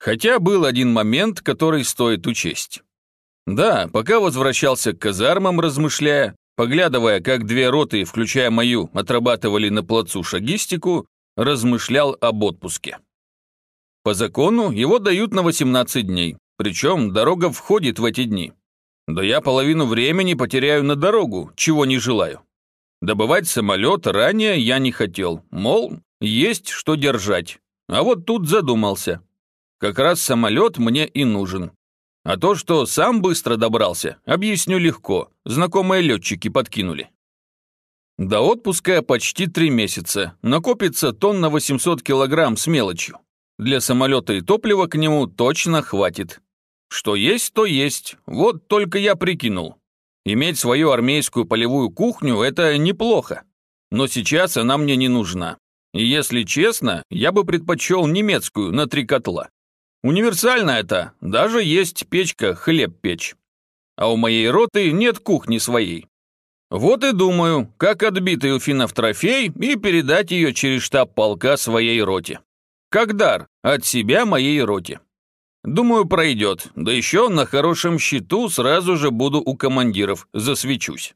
Хотя был один момент, который стоит учесть. Да, пока возвращался к казармам, размышляя, поглядывая, как две роты, включая мою, отрабатывали на плацу шагистику, размышлял об отпуске. По закону его дают на 18 дней, причем дорога входит в эти дни. Да я половину времени потеряю на дорогу, чего не желаю. Добывать самолет ранее я не хотел, мол, есть что держать. А вот тут задумался. Как раз самолет мне и нужен. А то, что сам быстро добрался, объясню легко, знакомые летчики подкинули. До отпуска почти три месяца, накопится тонн на 800 килограмм с мелочью. Для самолета и топлива к нему точно хватит. Что есть, то есть, вот только я прикинул. Иметь свою армейскую полевую кухню – это неплохо. Но сейчас она мне не нужна. И если честно, я бы предпочел немецкую на три котла. Универсально это, даже есть печка хлеб печь. А у моей роты нет кухни своей. Вот и думаю, как отбитый у финнов трофей и передать ее через штаб полка своей роте. Как дар от себя моей роте. Думаю, пройдет, да еще на хорошем счету сразу же буду у командиров, засвечусь.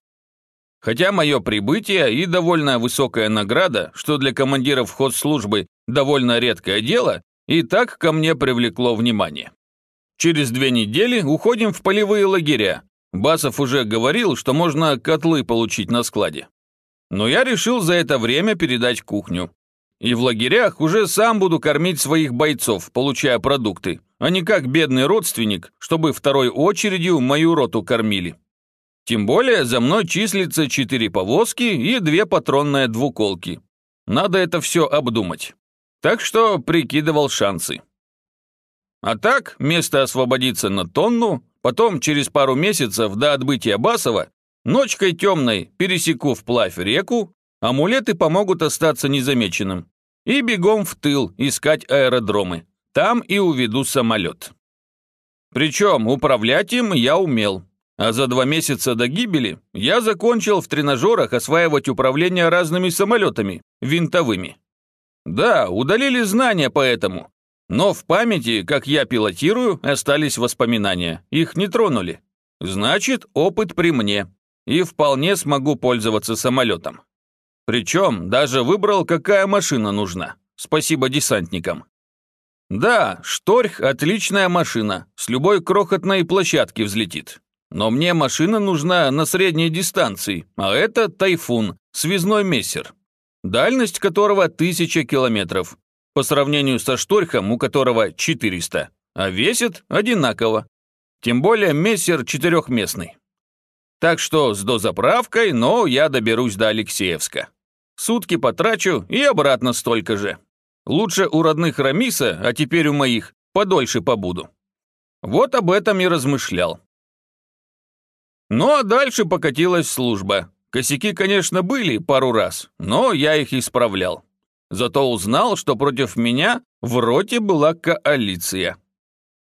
Хотя мое прибытие и довольно высокая награда, что для командиров хозслужбы довольно редкое дело, и так ко мне привлекло внимание. Через две недели уходим в полевые лагеря. Басов уже говорил, что можно котлы получить на складе. Но я решил за это время передать кухню. И в лагерях уже сам буду кормить своих бойцов, получая продукты, а не как бедный родственник, чтобы второй очередью мою роту кормили. Тем более за мной числится четыре повозки и две патронные двуколки. Надо это все обдумать. Так что прикидывал шансы. А так, место освободится на тонну, потом через пару месяцев до отбытия Басова ночкой темной пересеку вплавь реку, амулеты помогут остаться незамеченным. И бегом в тыл искать аэродромы. Там и уведу самолет. Причем управлять им я умел. А за два месяца до гибели я закончил в тренажерах осваивать управление разными самолетами, винтовыми. Да, удалили знания по этому. Но в памяти, как я пилотирую, остались воспоминания. Их не тронули. Значит, опыт при мне. И вполне смогу пользоваться самолетом. Причем даже выбрал, какая машина нужна. Спасибо десантникам. Да, Шторх – отличная машина, с любой крохотной площадки взлетит. Но мне машина нужна на средней дистанции, а это Тайфун, связной мессер дальность которого 1000 километров, по сравнению со Шторхом, у которого 400, а весит одинаково. Тем более мессер четырехместный. Так что с дозаправкой, но я доберусь до Алексеевска. Сутки потрачу и обратно столько же. Лучше у родных Рамиса, а теперь у моих, подольше побуду. Вот об этом и размышлял. Ну а дальше покатилась служба. Косяки, конечно, были пару раз, но я их исправлял. Зато узнал, что против меня в роте была коалиция.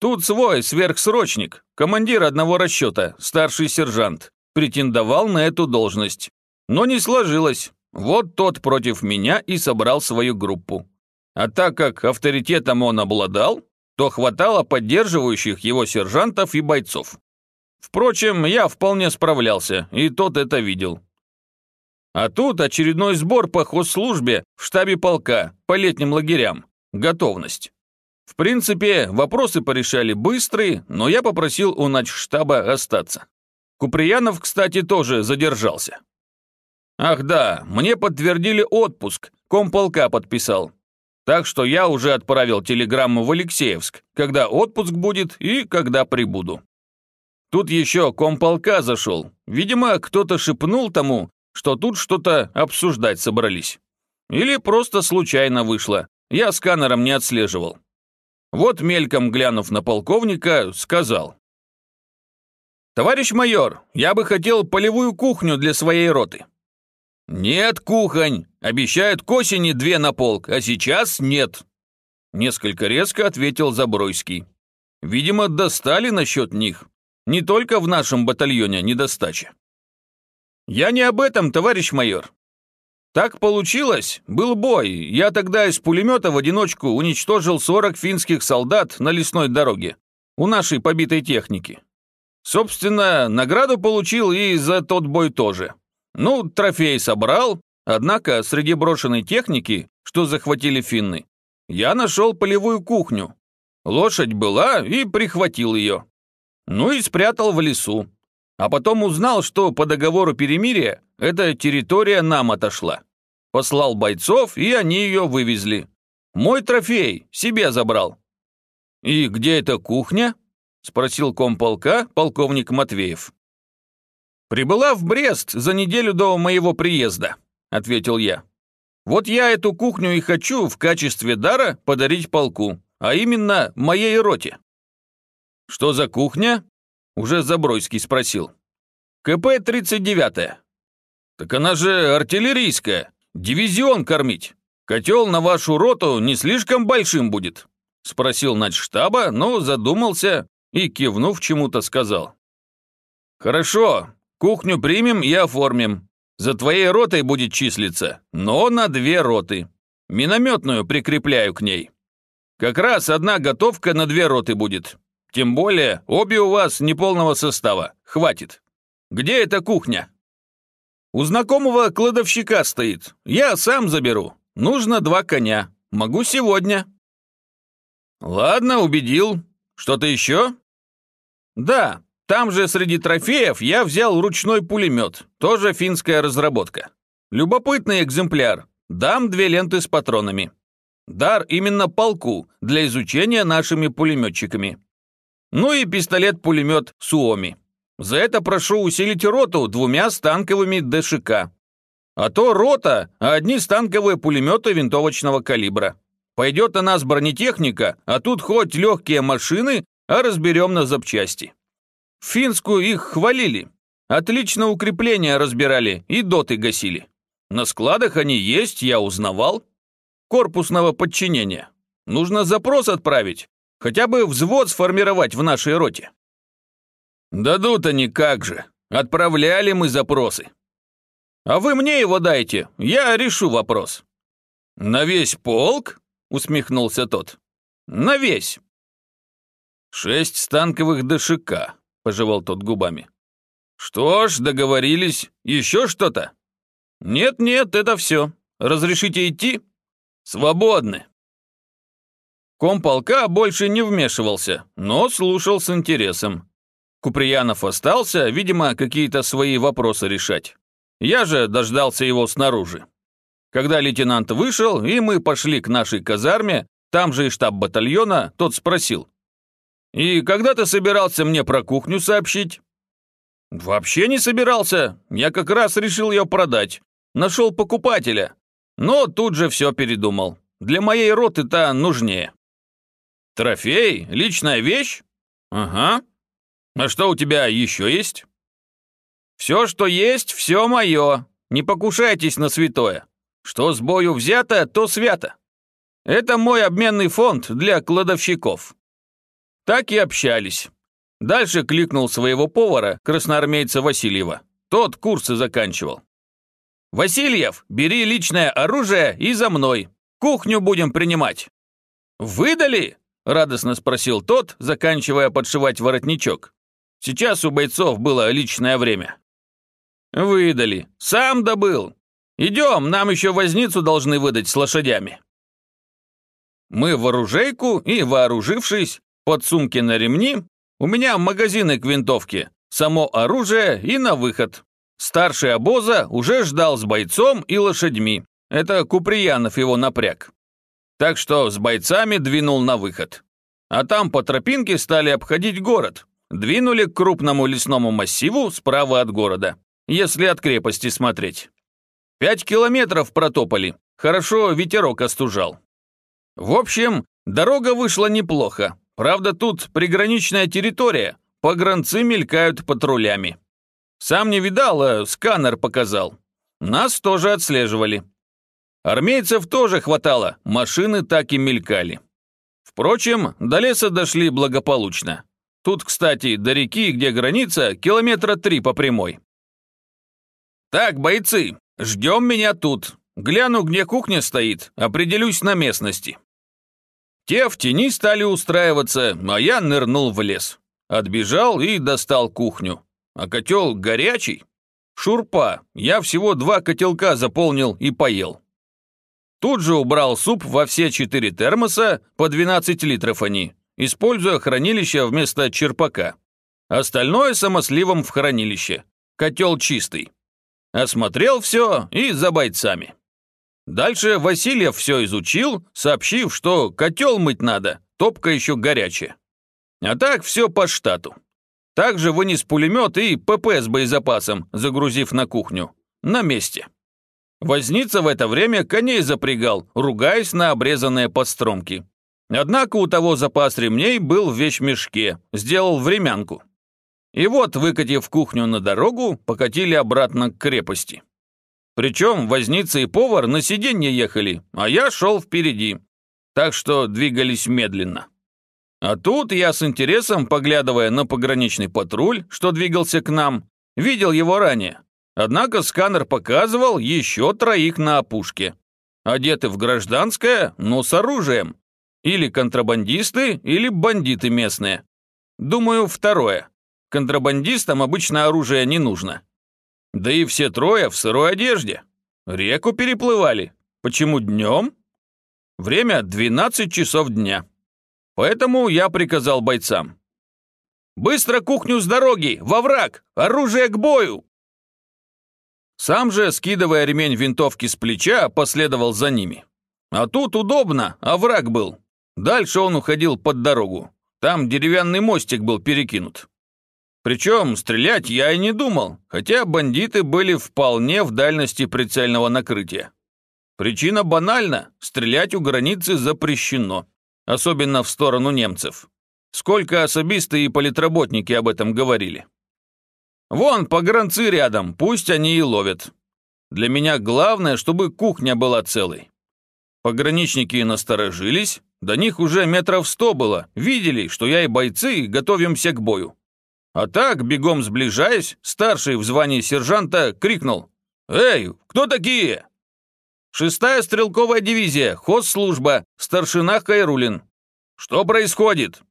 Тут свой сверхсрочник, командир одного расчета, старший сержант, претендовал на эту должность. Но не сложилось. Вот тот против меня и собрал свою группу. А так как авторитетом он обладал, то хватало поддерживающих его сержантов и бойцов. Впрочем, я вполне справлялся, и тот это видел. А тут очередной сбор по хозслужбе в штабе полка по летним лагерям. Готовность. В принципе, вопросы порешали быстрые, но я попросил у начштаба остаться. Куприянов, кстати, тоже задержался. Ах да, мне подтвердили отпуск, комполка подписал. Так что я уже отправил телеграмму в Алексеевск, когда отпуск будет и когда прибуду. Тут еще комполка зашел. Видимо, кто-то шепнул тому, что тут что-то обсуждать собрались. Или просто случайно вышло, я сканером не отслеживал. Вот мельком глянув на полковника, сказал. «Товарищ майор, я бы хотел полевую кухню для своей роты». «Нет, кухонь, обещают к осени две на полк, а сейчас нет». Несколько резко ответил Забройский. «Видимо, достали насчет них. Не только в нашем батальоне недостача». «Я не об этом, товарищ майор». Так получилось, был бой. Я тогда из пулемета в одиночку уничтожил 40 финских солдат на лесной дороге у нашей побитой техники. Собственно, награду получил и за тот бой тоже. Ну, трофей собрал, однако среди брошенной техники, что захватили финны, я нашел полевую кухню. Лошадь была и прихватил ее. Ну и спрятал в лесу. А потом узнал, что по договору перемирия эта территория нам отошла. Послал бойцов, и они ее вывезли. Мой трофей себе забрал. «И где эта кухня?» – спросил комполка полковник Матвеев. «Прибыла в Брест за неделю до моего приезда», – ответил я. «Вот я эту кухню и хочу в качестве дара подарить полку, а именно моей роте». «Что за кухня?» – уже Забройский спросил. «КП-39». «Так она же артиллерийская, дивизион кормить. Котел на вашу роту не слишком большим будет?» – спросил начштаба, но задумался и, кивнув чему-то, сказал. «Хорошо, кухню примем и оформим. За твоей ротой будет числиться, но на две роты. Минометную прикрепляю к ней. Как раз одна готовка на две роты будет. Тем более, обе у вас неполного состава. Хватит. Где эта кухня?» «У знакомого кладовщика стоит. Я сам заберу. Нужно два коня. Могу сегодня». «Ладно, убедил. Что-то еще?» «Да, там же среди трофеев я взял ручной пулемет, тоже финская разработка. Любопытный экземпляр. Дам две ленты с патронами. Дар именно полку для изучения нашими пулеметчиками. Ну и пистолет-пулемет Суоми. За это прошу усилить роту двумя станковыми ДШК. А то рота, одни станковые пулеметы винтовочного калибра. Пойдет на нас бронетехника, а тут хоть легкие машины, а разберем на запчасти. финскую их хвалили. Отлично укрепления разбирали и доты гасили. На складах они есть, я узнавал. Корпусного подчинения. Нужно запрос отправить. Хотя бы взвод сформировать в нашей роте. Дадут они как же. Отправляли мы запросы. А вы мне его дайте, я решу вопрос. На весь полк? усмехнулся тот. «На весь!» «Шесть станковых ДШК», — пожевал тот губами. «Что ж, договорились. Еще что-то?» «Нет-нет, это все. Разрешите идти?» «Свободны». Комполка больше не вмешивался, но слушал с интересом. Куприянов остался, видимо, какие-то свои вопросы решать. Я же дождался его снаружи. Когда лейтенант вышел, и мы пошли к нашей казарме, там же и штаб батальона, тот спросил. «И когда ты собирался мне про кухню сообщить?» «Вообще не собирался. Я как раз решил ее продать. Нашел покупателя. Но тут же все передумал. Для моей роты-то нужнее». «Трофей? Личная вещь?» «Ага. А что у тебя еще есть?» «Все, что есть, все мое. Не покушайтесь на святое. Что с бою взято, то свято. Это мой обменный фонд для кладовщиков. Так и общались. Дальше кликнул своего повара, красноармейца Васильева. Тот курсы заканчивал. «Васильев, бери личное оружие и за мной. Кухню будем принимать». «Выдали?» – радостно спросил тот, заканчивая подшивать воротничок. Сейчас у бойцов было личное время. «Выдали. Сам добыл. Идем, нам еще возницу должны выдать с лошадями. Мы в оружейку и, вооружившись, под сумки на ремни, у меня магазины к винтовке, само оружие и на выход. Старший обоза уже ждал с бойцом и лошадьми. Это Куприянов его напряг. Так что с бойцами двинул на выход. А там по тропинке стали обходить город. Двинули к крупному лесному массиву справа от города, если от крепости смотреть. Пять километров протопали. Хорошо ветерок остужал. В общем, дорога вышла неплохо. Правда, тут приграничная территория. Погранцы мелькают патрулями. Сам не видал, а сканер показал. Нас тоже отслеживали. Армейцев тоже хватало, машины так и мелькали. Впрочем, до леса дошли благополучно. Тут, кстати, до реки, где граница, километра три по прямой. «Так, бойцы, «Ждем меня тут. Гляну, где кухня стоит, определюсь на местности. Те в тени стали устраиваться, а я нырнул в лес. Отбежал и достал кухню. А котел горячий. Шурпа, я всего два котелка заполнил и поел. Тут же убрал суп во все четыре термоса, по 12 литров они, используя хранилище вместо черпака. Остальное самосливом в хранилище. Котел чистый. Осмотрел все и за бойцами. Дальше Васильев все изучил, сообщив, что котел мыть надо, топка еще горячая. А так все по штату. Также вынес пулемет и ПП с боезапасом, загрузив на кухню. На месте. Возница в это время коней запрягал, ругаясь на обрезанные подстромки. Однако у того запас ремней был в вещмешке, сделал времянку. И вот, выкатив кухню на дорогу, покатили обратно к крепости. Причем возница и повар на сиденье ехали, а я шел впереди. Так что двигались медленно. А тут я с интересом, поглядывая на пограничный патруль, что двигался к нам, видел его ранее. Однако сканер показывал еще троих на опушке. Одеты в гражданское, но с оружием. Или контрабандисты, или бандиты местные. Думаю, второе. Контрабандистам обычно оружие не нужно. Да и все трое в сырой одежде. Реку переплывали. Почему днем? Время 12 часов дня. Поэтому я приказал бойцам. «Быстро кухню с дороги! Во враг! Оружие к бою!» Сам же, скидывая ремень винтовки с плеча, последовал за ними. А тут удобно, а враг был. Дальше он уходил под дорогу. Там деревянный мостик был перекинут. Причем стрелять я и не думал, хотя бандиты были вполне в дальности прицельного накрытия. Причина банальна – стрелять у границы запрещено, особенно в сторону немцев. Сколько особисты и политработники об этом говорили. Вон, погранцы рядом, пусть они и ловят. Для меня главное, чтобы кухня была целой. Пограничники насторожились, до них уже метров сто было, видели, что я и бойцы готовимся к бою. А так, бегом сближаясь, старший в звании сержанта крикнул. «Эй, кто такие?» «Шестая стрелковая дивизия, хозслужба, старшина Хайрулин». «Что происходит?»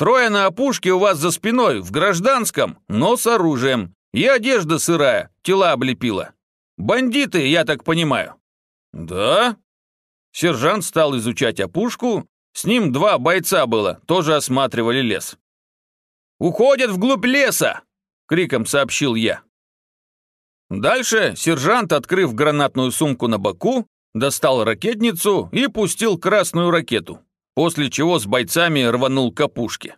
«Трое на опушке у вас за спиной, в гражданском, но с оружием. И одежда сырая, тела облепила. Бандиты, я так понимаю». «Да?» Сержант стал изучать опушку, с ним два бойца было, тоже осматривали лес. «Уходят вглубь леса!» — криком сообщил я. Дальше сержант, открыв гранатную сумку на боку, достал ракетницу и пустил красную ракету, после чего с бойцами рванул к опушке.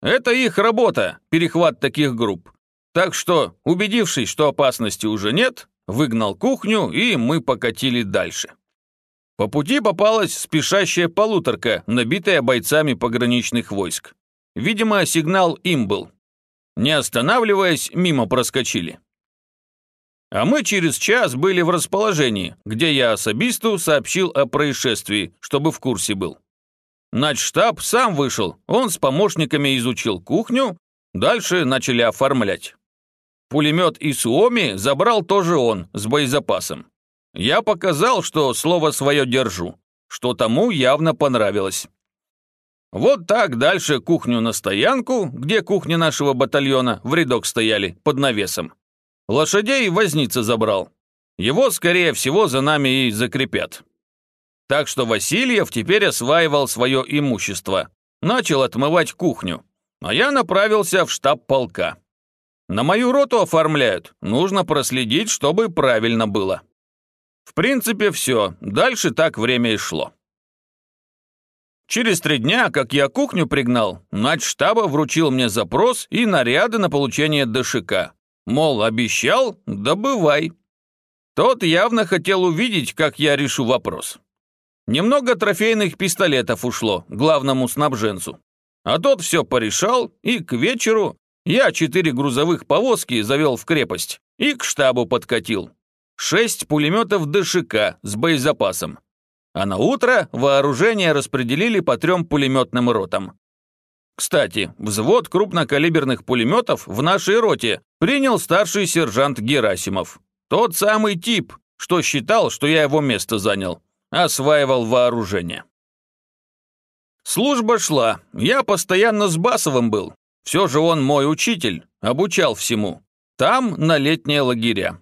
Это их работа, перехват таких групп. Так что, убедившись, что опасности уже нет, выгнал кухню, и мы покатили дальше. По пути попалась спешащая полуторка, набитая бойцами пограничных войск. Видимо, сигнал им был. Не останавливаясь, мимо проскочили. А мы через час были в расположении, где я особисту сообщил о происшествии, чтобы в курсе был. Начштаб сам вышел, он с помощниками изучил кухню, дальше начали оформлять. Пулемет и Суоми забрал тоже он, с боезапасом. Я показал, что слово свое держу, что тому явно понравилось. Вот так дальше кухню на стоянку, где кухня нашего батальона в рядок стояли, под навесом. Лошадей возница забрал. Его, скорее всего, за нами и закрепят. Так что Васильев теперь осваивал свое имущество. Начал отмывать кухню. А я направился в штаб полка. На мою роту оформляют. Нужно проследить, чтобы правильно было. В принципе, все. Дальше так время и шло. Через три дня, как я кухню пригнал, штаба вручил мне запрос и наряды на получение ДШК. Мол, обещал, добывай. Тот явно хотел увидеть, как я решу вопрос. Немного трофейных пистолетов ушло главному снабженцу. А тот все порешал, и к вечеру я четыре грузовых повозки завел в крепость и к штабу подкатил. Шесть пулеметов ДШК с боезапасом, а на утро вооружение распределили по трем пулеметным ротам. Кстати, взвод крупнокалиберных пулеметов в нашей роте принял старший сержант Герасимов. Тот самый тип, что считал, что я его место занял. Осваивал вооружение. Служба шла, я постоянно с Басовым был. Все же он мой учитель, обучал всему. Там на летние лагеря.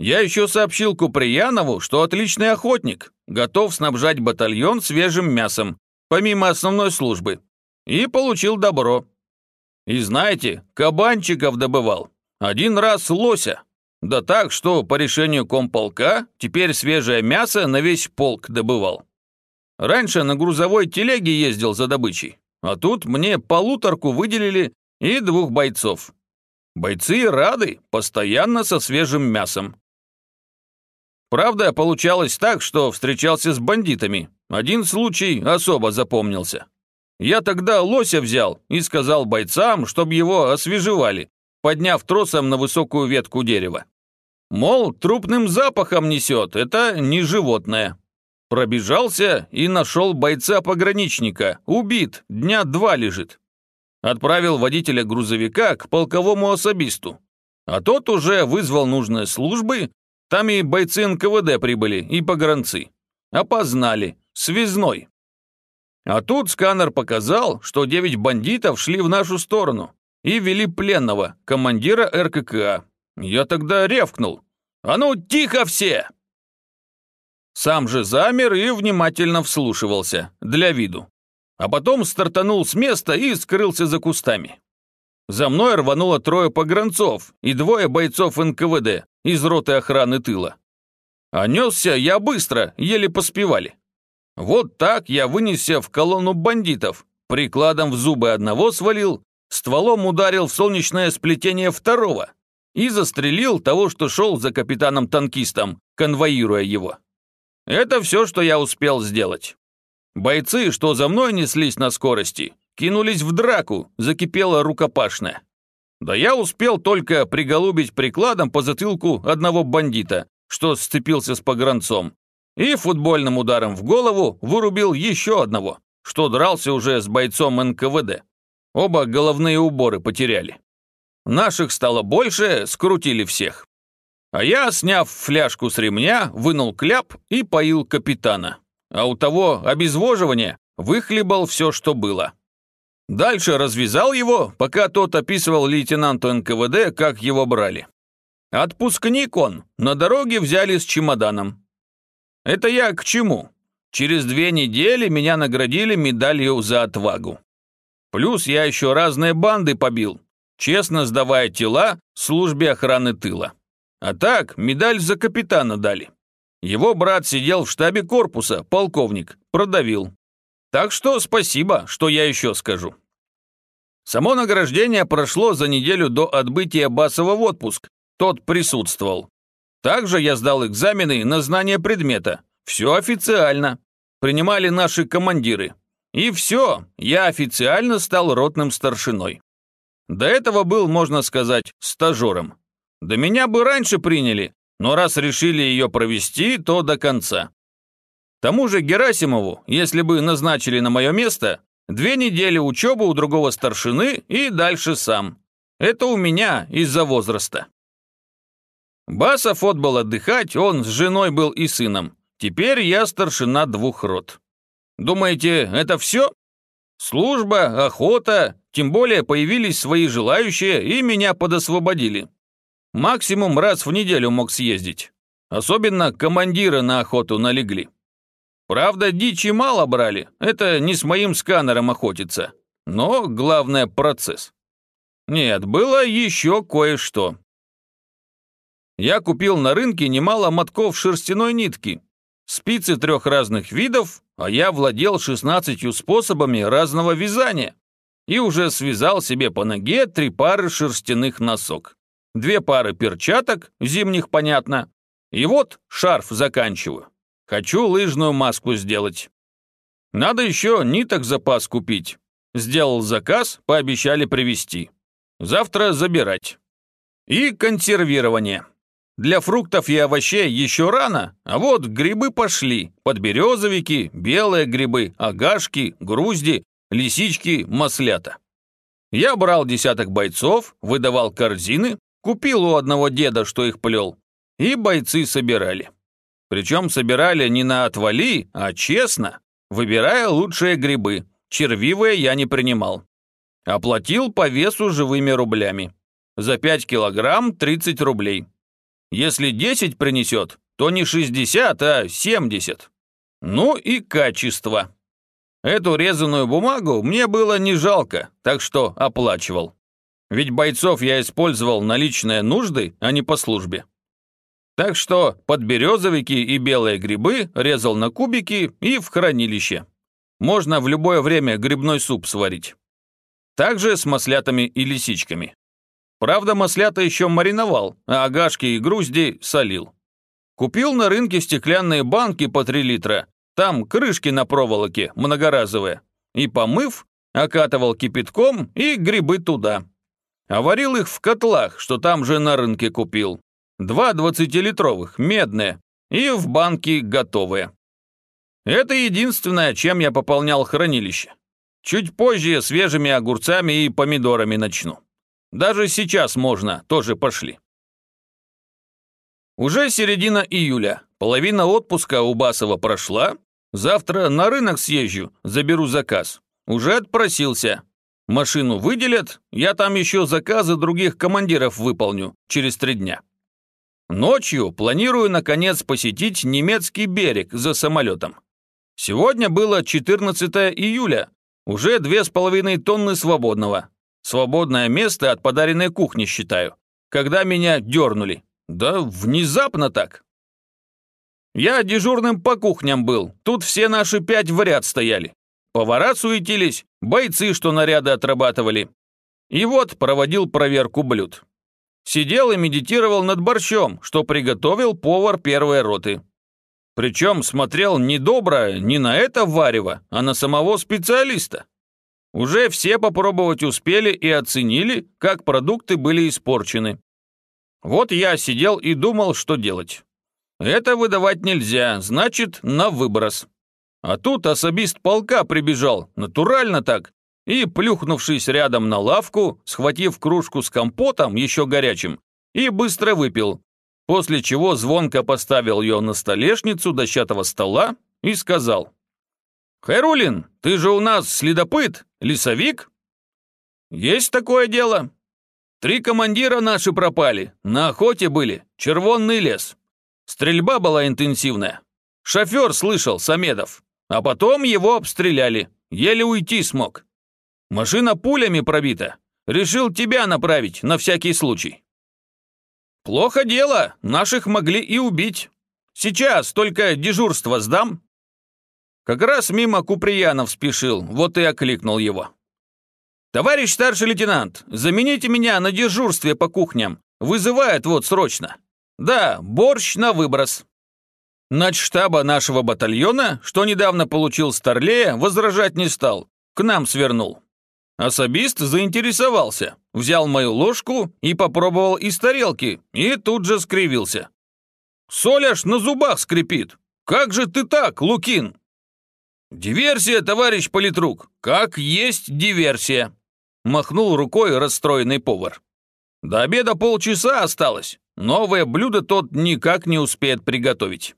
Я еще сообщил Куприянову, что отличный охотник, готов снабжать батальон свежим мясом, помимо основной службы. И получил добро. И знаете, кабанчиков добывал. Один раз лося. Да так, что по решению комполка теперь свежее мясо на весь полк добывал. Раньше на грузовой телеге ездил за добычей, а тут мне полуторку выделили и двух бойцов. Бойцы рады, постоянно со свежим мясом. Правда, получалось так, что встречался с бандитами. Один случай особо запомнился. Я тогда лося взял и сказал бойцам, чтобы его освежевали, подняв тросом на высокую ветку дерева. Мол, трупным запахом несет, это не животное. Пробежался и нашел бойца-пограничника, убит, дня два лежит. Отправил водителя грузовика к полковому особисту. А тот уже вызвал нужные службы, там и бойцы НКВД прибыли, и погранцы. Опознали, связной. А тут сканер показал, что девять бандитов шли в нашу сторону и вели пленного, командира РККА. Я тогда рявкнул. «А ну, тихо все!» Сам же замер и внимательно вслушивался, для виду. А потом стартанул с места и скрылся за кустами. За мной рвануло трое погранцов и двое бойцов НКВД из роты охраны тыла. А несся я быстро, еле поспевали. Вот так я вынесся в колонну бандитов, прикладом в зубы одного свалил, стволом ударил в солнечное сплетение второго и застрелил того, что шел за капитаном-танкистом, конвоируя его. Это все, что я успел сделать. Бойцы, что за мной неслись на скорости, кинулись в драку, закипела рукопашная. Да я успел только приголубить прикладом по затылку одного бандита, что сцепился с погранцом, и футбольным ударом в голову вырубил еще одного, что дрался уже с бойцом НКВД. Оба головные уборы потеряли. Наших стало больше, скрутили всех. А я, сняв фляжку с ремня, вынул кляп и поил капитана. А у того обезвоживание выхлебал все, что было. Дальше развязал его, пока тот описывал лейтенанту НКВД, как его брали. Отпускник он, на дороге взяли с чемоданом. Это я к чему? Через две недели меня наградили медалью за отвагу. Плюс я еще разные банды побил, честно сдавая тела службе охраны тыла. А так, медаль за капитана дали. Его брат сидел в штабе корпуса, полковник, продавил. Так что спасибо, что я еще скажу. Само награждение прошло за неделю до отбытия Басова в отпуск. Тот присутствовал. Также я сдал экзамены на знание предмета. Все официально. Принимали наши командиры. И все, я официально стал ротным старшиной. До этого был, можно сказать, стажером. Да меня бы раньше приняли, но раз решили ее провести, то до конца. Тому же Герасимову, если бы назначили на мое место, две недели учебы у другого старшины и дальше сам. Это у меня из-за возраста. Басов отбыл отдыхать, он с женой был и сыном. Теперь я старшина двух рот. Думаете, это все? Служба, охота, тем более появились свои желающие и меня подосвободили. Максимум раз в неделю мог съездить. Особенно командиры на охоту налегли. Правда, дичи мало брали, это не с моим сканером охотиться. Но главное – процесс. Нет, было еще кое-что. Я купил на рынке немало мотков шерстяной нитки. Спицы трех разных видов, а я владел 16 способами разного вязания. И уже связал себе по ноге три пары шерстяных носок две пары перчаток, зимних, понятно, и вот шарф заканчиваю. Хочу лыжную маску сделать. Надо еще ниток запас купить. Сделал заказ, пообещали привезти. Завтра забирать. И консервирование. Для фруктов и овощей еще рано, а вот грибы пошли. Подберезовики, белые грибы, агашки, грузди, лисички, маслята. Я брал десяток бойцов, выдавал корзины, Купил у одного деда, что их плел, и бойцы собирали. Причем собирали не на отвали, а честно, выбирая лучшие грибы. Червивые я не принимал. Оплатил по весу живыми рублями. За 5 килограмм 30 рублей. Если 10 принесет, то не 60, а 70. Ну и качество. Эту резаную бумагу мне было не жалко, так что оплачивал. Ведь бойцов я использовал на личные нужды, а не по службе. Так что подберезовики и белые грибы резал на кубики и в хранилище. Можно в любое время грибной суп сварить. Также с маслятами и лисичками. Правда, маслята еще мариновал, а агашки и грузди солил. Купил на рынке стеклянные банки по 3 литра, там крышки на проволоке, многоразовые. И помыв, окатывал кипятком и грибы туда. А варил их в котлах, что там же на рынке купил. Два двадцатилитровых, медные, и в банки готовые. Это единственное, чем я пополнял хранилище. Чуть позже свежими огурцами и помидорами начну. Даже сейчас можно, тоже пошли. Уже середина июля, половина отпуска у Басова прошла. Завтра на рынок съезжу, заберу заказ. Уже отпросился. Машину выделят, я там еще заказы других командиров выполню через три дня. Ночью планирую, наконец, посетить немецкий берег за самолетом. Сегодня было 14 июля, уже две с половиной тонны свободного. Свободное место от подаренной кухни считаю. Когда меня дернули. Да внезапно так. Я дежурным по кухням был, тут все наши пять в ряд стояли. Повара суетились, бойцы, что наряды отрабатывали. И вот проводил проверку блюд. Сидел и медитировал над борщом, что приготовил повар первой роты. Причем смотрел не добро не на это варево, а на самого специалиста. Уже все попробовать успели и оценили, как продукты были испорчены. Вот я сидел и думал, что делать. Это выдавать нельзя, значит, на выброс. А тут особист полка прибежал, натурально так, и, плюхнувшись рядом на лавку, схватив кружку с компотом, еще горячим, и быстро выпил, после чего звонко поставил ее на столешницу дощатого стола и сказал, «Хайрулин, ты же у нас следопыт, лесовик?» «Есть такое дело. Три командира наши пропали, на охоте были, червонный лес. Стрельба была интенсивная. Шофер слышал, Самедов, а потом его обстреляли, еле уйти смог. Машина пулями пробита. Решил тебя направить, на всякий случай. Плохо дело, наших могли и убить. Сейчас только дежурство сдам. Как раз мимо Куприянов спешил, вот и окликнул его. «Товарищ старший лейтенант, замените меня на дежурстве по кухням. Вызывают вот срочно. Да, борщ на выброс». штаба нашего батальона, что недавно получил Старлея, возражать не стал. К нам свернул. Особист заинтересовался, взял мою ложку и попробовал из тарелки, и тут же скривился. «Соль на зубах скрипит! Как же ты так, Лукин?» «Диверсия, товарищ политрук! Как есть диверсия!» Махнул рукой расстроенный повар. «До обеда полчаса осталось. Новое блюдо тот никак не успеет приготовить».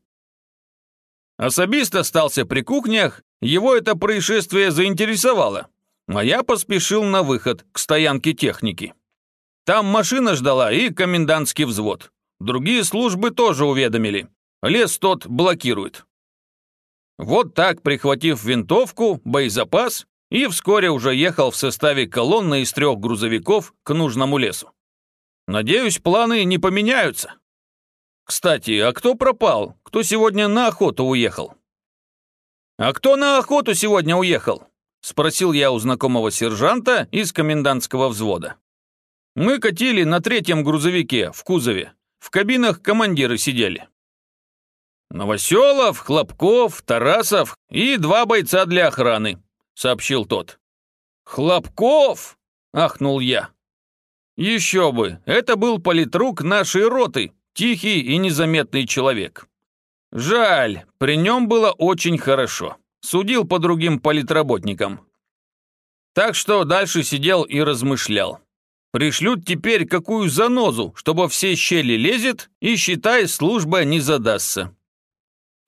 Особист остался при кухнях, его это происшествие заинтересовало, а я поспешил на выход, к стоянке техники. Там машина ждала и комендантский взвод. Другие службы тоже уведомили. Лес тот блокирует. Вот так, прихватив винтовку, боезапас, и вскоре уже ехал в составе колонны из трех грузовиков к нужному лесу. Надеюсь, планы не поменяются. Кстати, а кто пропал? Кто сегодня на охоту уехал? А кто на охоту сегодня уехал? Спросил я у знакомого сержанта из комендантского взвода. Мы катили на третьем грузовике, в кузове. В кабинах командиры сидели. «Новоселов, Хлопков, Тарасов и два бойца для охраны», — сообщил тот. «Хлопков!» — ахнул я. «Еще бы, это был политрук нашей роты, тихий и незаметный человек. Жаль, при нем было очень хорошо. Судил по другим политработникам. Так что дальше сидел и размышлял. Пришлют теперь какую занозу, чтобы все щели лезет, и, считай, служба не задастся.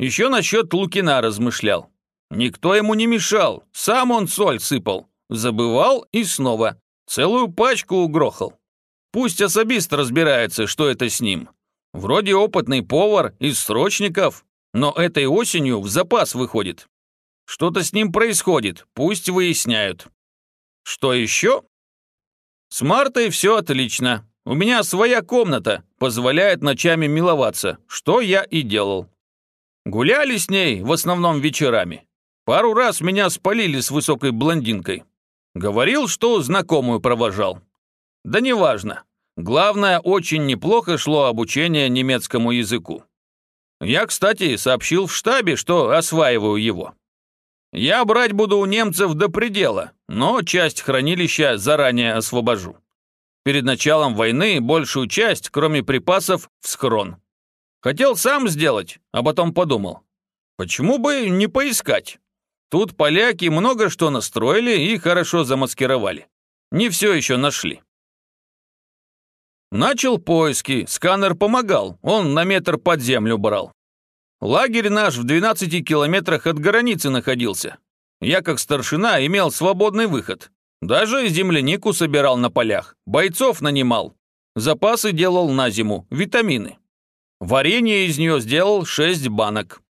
Еще насчет Лукина размышлял. Никто ему не мешал, сам он соль сыпал. Забывал и снова. Целую пачку угрохал. Пусть особист разбирается, что это с ним. Вроде опытный повар из срочников, но этой осенью в запас выходит. Что-то с ним происходит, пусть выясняют. Что еще? С Мартой все отлично. У меня своя комната, позволяет ночами миловаться, что я и делал. Гуляли с ней в основном вечерами. Пару раз меня спалили с высокой блондинкой. Говорил, что знакомую провожал. Да неважно. Главное, очень неплохо шло обучение немецкому языку. Я, кстати, сообщил в штабе, что осваиваю его. Я брать буду у немцев до предела, но часть хранилища заранее освобожу. Перед началом войны большую часть, кроме припасов, в схрон. Хотел сам сделать, а потом подумал. Почему бы не поискать? Тут поляки много что настроили и хорошо замаскировали. Не все еще нашли. Начал поиски, сканер помогал, он на метр под землю брал. Лагерь наш в 12 километрах от границы находился. Я, как старшина, имел свободный выход. Даже землянику собирал на полях, бойцов нанимал. Запасы делал на зиму, витамины. Варенье из нее сделал шесть банок.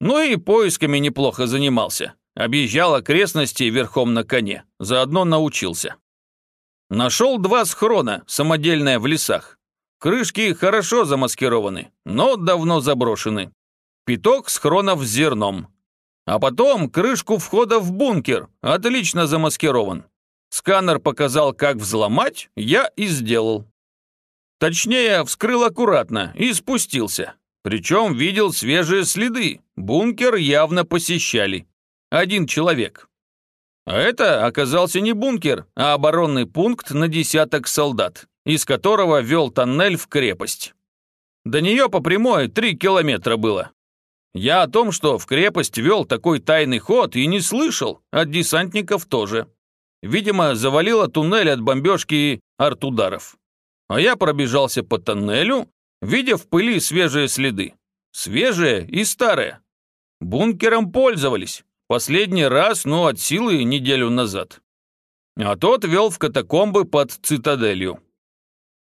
Ну и поисками неплохо занимался. Объезжал окрестности верхом на коне, заодно научился. Нашел два схрона, самодельные в лесах. Крышки хорошо замаскированы, но давно заброшены. Пяток схронов с зерном. А потом крышку входа в бункер, отлично замаскирован. Сканер показал, как взломать, я и сделал. Точнее, вскрыл аккуратно и спустился. Причем видел свежие следы. Бункер явно посещали. Один человек. А это оказался не бункер, а оборонный пункт на десяток солдат, из которого вел тоннель в крепость. До нее по прямой три километра было. Я о том, что в крепость вел такой тайный ход, и не слышал, от десантников тоже. Видимо, завалило туннель от бомбежки и артударов а я пробежался по тоннелю, видя в пыли свежие следы. Свежие и старые. Бункером пользовались. Последний раз, ну, от силы неделю назад. А тот вел в катакомбы под цитаделью.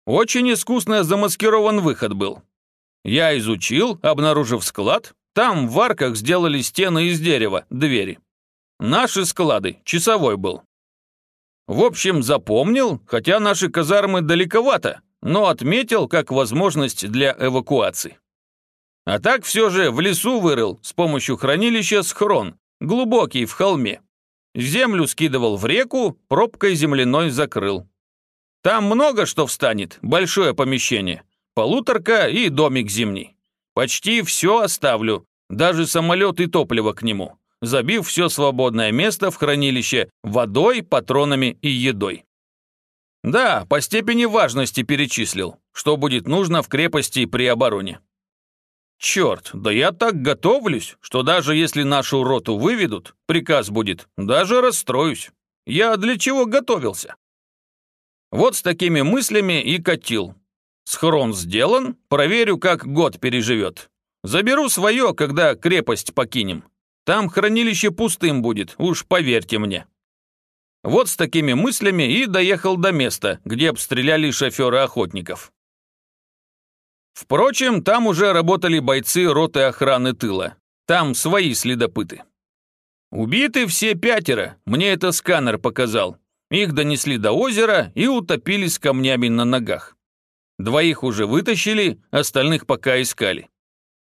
Очень искусно замаскирован выход был. Я изучил, обнаружив склад, там в арках сделали стены из дерева, двери. Наши склады, часовой был. В общем, запомнил, хотя наши казармы далековато, но отметил как возможность для эвакуации. А так все же в лесу вырыл с помощью хранилища схрон, глубокий в холме. Землю скидывал в реку, пробкой земляной закрыл. Там много что встанет, большое помещение. Полуторка и домик зимний. Почти все оставлю, даже самолет и топливо к нему забив все свободное место в хранилище водой, патронами и едой. Да, по степени важности перечислил, что будет нужно в крепости при обороне. Черт, да я так готовлюсь, что даже если нашу роту выведут, приказ будет, даже расстроюсь. Я для чего готовился? Вот с такими мыслями и катил. Схрон сделан, проверю, как год переживет. Заберу свое, когда крепость покинем. Там хранилище пустым будет, уж поверьте мне. Вот с такими мыслями и доехал до места, где обстреляли шофера охотников. Впрочем, там уже работали бойцы роты охраны тыла. Там свои следопыты. Убиты все пятеро, мне это сканер показал. Их донесли до озера и утопили с камнями на ногах. Двоих уже вытащили, остальных пока искали.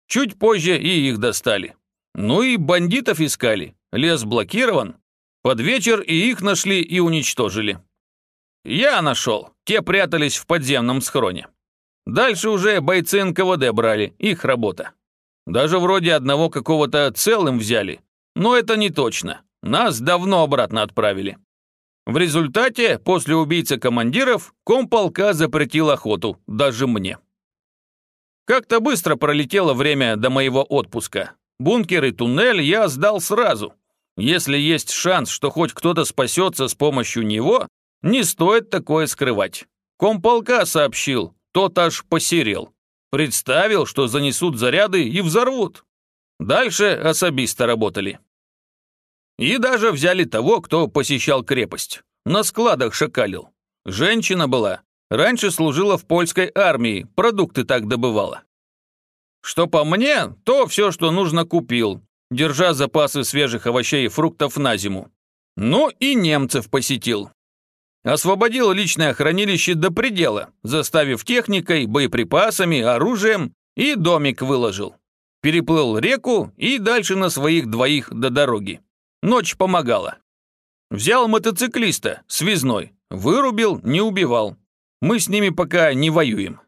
Чуть позже и их достали. Ну и бандитов искали. Лес блокирован. Под вечер и их нашли и уничтожили. Я нашел. Те прятались в подземном схроне. Дальше уже бойцы НКВД брали, их работа. Даже вроде одного какого-то целым взяли. Но это не точно. Нас давно обратно отправили. В результате, после убийцы командиров, комполка запретил охоту, даже мне. Как-то быстро пролетело время до моего отпуска. Бункер и туннель я сдал сразу. Если есть шанс, что хоть кто-то спасется с помощью него, не стоит такое скрывать. Комполка сообщил, тот аж посерел. Представил, что занесут заряды и взорвут. Дальше особисто работали. И даже взяли того, кто посещал крепость. На складах шакалил. Женщина была. Раньше служила в польской армии, продукты так добывала. Что по мне, то все, что нужно, купил, держа запасы свежих овощей и фруктов на зиму. Ну и немцев посетил. Освободил личное хранилище до предела, заставив техникой, боеприпасами, оружием и домик выложил. Переплыл реку и дальше на своих двоих до дороги. Ночь помогала. Взял мотоциклиста, связной, вырубил, не убивал. Мы с ними пока не воюем.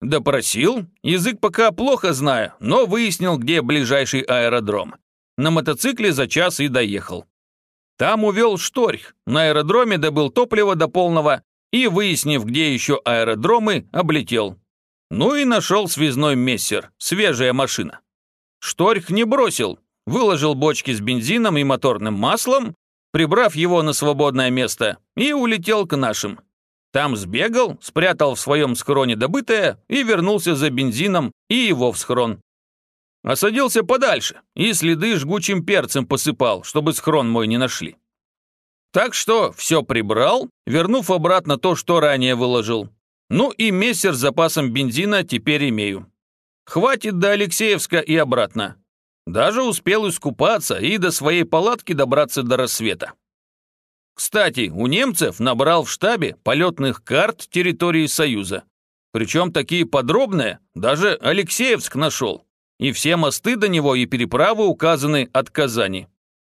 Допросил, язык пока плохо знаю, но выяснил, где ближайший аэродром. На мотоцикле за час и доехал. Там увел шторх, на аэродроме добыл топливо до полного и, выяснив, где еще аэродромы, облетел. Ну и нашел связной мессер, свежая машина. Шторх не бросил, выложил бочки с бензином и моторным маслом, прибрав его на свободное место, и улетел к нашим. Там сбегал, спрятал в своем схроне добытое и вернулся за бензином и его в схрон. Осадился подальше и следы жгучим перцем посыпал, чтобы схрон мой не нашли. Так что все прибрал, вернув обратно то, что ранее выложил. Ну и мессер с запасом бензина теперь имею. Хватит до Алексеевска и обратно. Даже успел искупаться и до своей палатки добраться до рассвета. Кстати, у немцев набрал в штабе полетных карт территории Союза. Причем такие подробные, даже Алексеевск нашел. И все мосты до него и переправы указаны от Казани.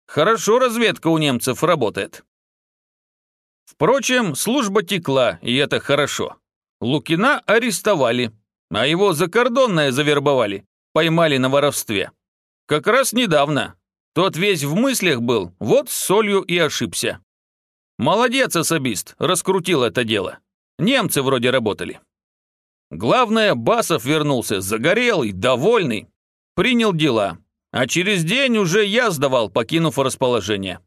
Хорошо разведка у немцев работает. Впрочем, служба текла, и это хорошо. Лукина арестовали, а его закордонное завербовали, поймали на воровстве. Как раз недавно. Тот весь в мыслях был, вот с солью и ошибся. Молодец, особист, раскрутил это дело. Немцы вроде работали. Главное, Басов вернулся, загорелый, довольный. Принял дела. А через день уже я сдавал, покинув расположение.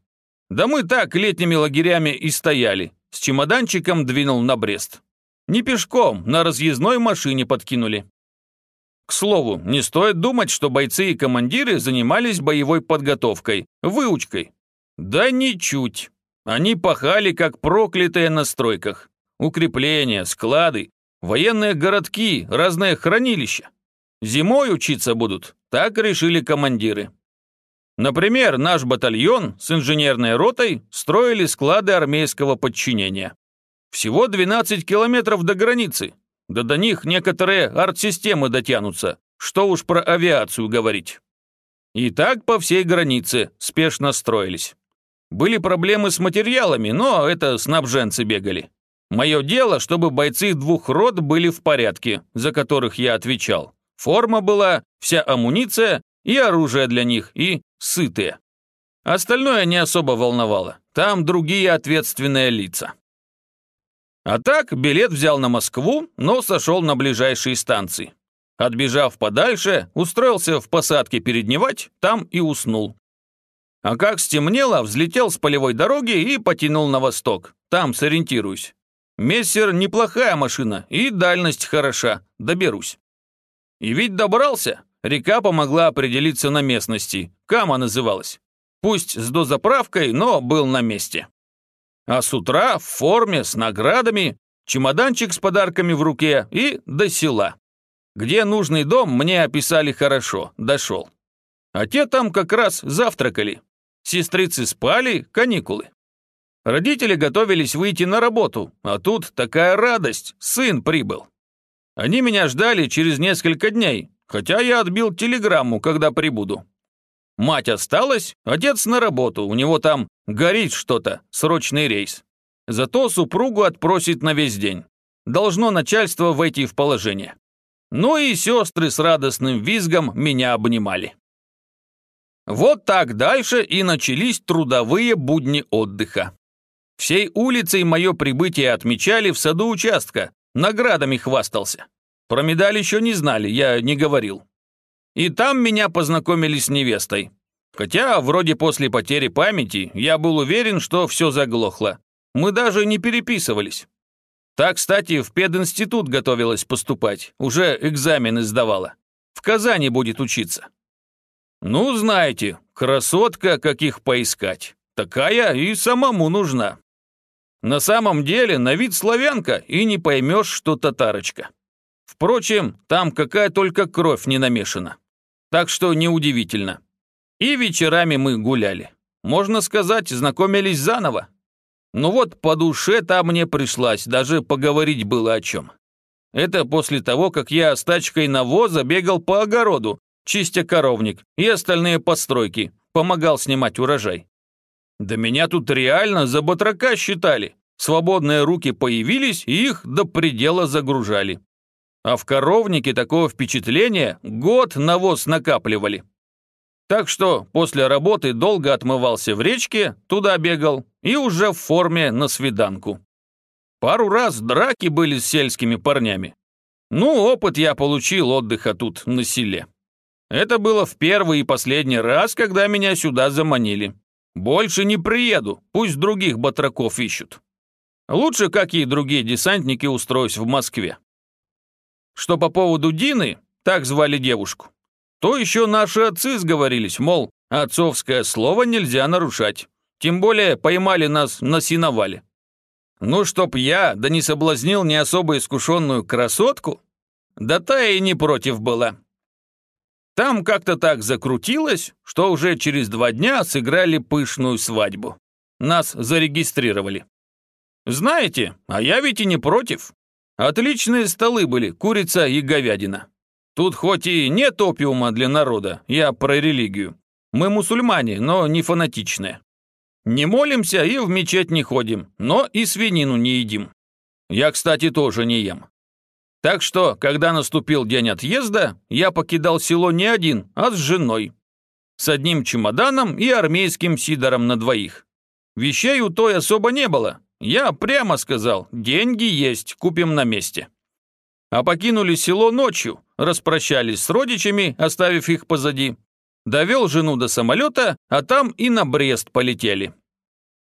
Да мы так летними лагерями и стояли. С чемоданчиком двинул на Брест. Не пешком, на разъездной машине подкинули. К слову, не стоит думать, что бойцы и командиры занимались боевой подготовкой, выучкой. Да ничуть. Они пахали, как проклятые на стройках. Укрепления, склады, военные городки, разные хранилища. Зимой учиться будут, так решили командиры. Например, наш батальон с инженерной ротой строили склады армейского подчинения. Всего 12 километров до границы, да до них некоторые артсистемы дотянутся, что уж про авиацию говорить. И так по всей границе спешно строились. Были проблемы с материалами, но это снабженцы бегали. Мое дело, чтобы бойцы двух рот были в порядке, за которых я отвечал. Форма была, вся амуниция и оружие для них, и сытые. Остальное не особо волновало. Там другие ответственные лица. А так, билет взял на Москву, но сошел на ближайшие станции. Отбежав подальше, устроился в посадке передневать, там и уснул. А как стемнело, взлетел с полевой дороги и потянул на восток. Там сориентируюсь. Мессер неплохая машина и дальность хороша, доберусь. И ведь добрался. Река помогла определиться на местности. Кама называлась. Пусть с дозаправкой, но был на месте. А с утра в форме, с наградами, чемоданчик с подарками в руке и до села. Где нужный дом, мне описали хорошо, дошел. А те там как раз завтракали. Сестрицы спали, каникулы. Родители готовились выйти на работу, а тут такая радость, сын прибыл. Они меня ждали через несколько дней, хотя я отбил телеграмму, когда прибуду. Мать осталась, отец на работу, у него там горит что-то, срочный рейс. Зато супругу отпросит на весь день. Должно начальство войти в положение. Ну и сестры с радостным визгом меня обнимали. Вот так дальше и начались трудовые будни отдыха. Всей улицей мое прибытие отмечали в саду участка, наградами хвастался. Про медаль еще не знали, я не говорил. И там меня познакомили с невестой. Хотя, вроде после потери памяти, я был уверен, что все заглохло. Мы даже не переписывались. Так, кстати, в пединститут готовилась поступать, уже экзамены сдавала. В Казани будет учиться. Ну, знаете, красотка, каких поискать. Такая и самому нужна. На самом деле, на вид славянка, и не поймешь, что татарочка. Впрочем, там какая только кровь не намешана. Так что неудивительно. И вечерами мы гуляли. Можно сказать, знакомились заново. Ну вот, по душе там мне пришлась, даже поговорить было о чем. Это после того, как я с тачкой навоза бегал по огороду, чистя коровник и остальные постройки, помогал снимать урожай. Да меня тут реально за батрака считали. Свободные руки появились, и их до предела загружали. А в коровнике такого впечатления год навоз накапливали. Так что после работы долго отмывался в речке, туда бегал, и уже в форме на свиданку. Пару раз драки были с сельскими парнями. Ну, опыт я получил отдыха тут, на селе. Это было в первый и последний раз, когда меня сюда заманили. Больше не приеду, пусть других батраков ищут. Лучше, как и другие десантники, устроюсь в Москве. Что по поводу Дины, так звали девушку, то еще наши отцы сговорились, мол, отцовское слово нельзя нарушать. Тем более поймали нас на синовале. Ну, чтоб я, да не соблазнил не особо искушенную красотку, да та и не против была. Там как-то так закрутилось, что уже через два дня сыграли пышную свадьбу. Нас зарегистрировали. Знаете, а я ведь и не против. Отличные столы были, курица и говядина. Тут хоть и нет опиума для народа, я про религию. Мы мусульмане, но не фанатичные. Не молимся и в мечеть не ходим, но и свинину не едим. Я, кстати, тоже не ем. Так что, когда наступил день отъезда, я покидал село не один, а с женой. С одним чемоданом и армейским сидором на двоих. Вещей у той особо не было. Я прямо сказал, деньги есть, купим на месте. А покинули село ночью, распрощались с родичами, оставив их позади. Довел жену до самолета, а там и на Брест полетели.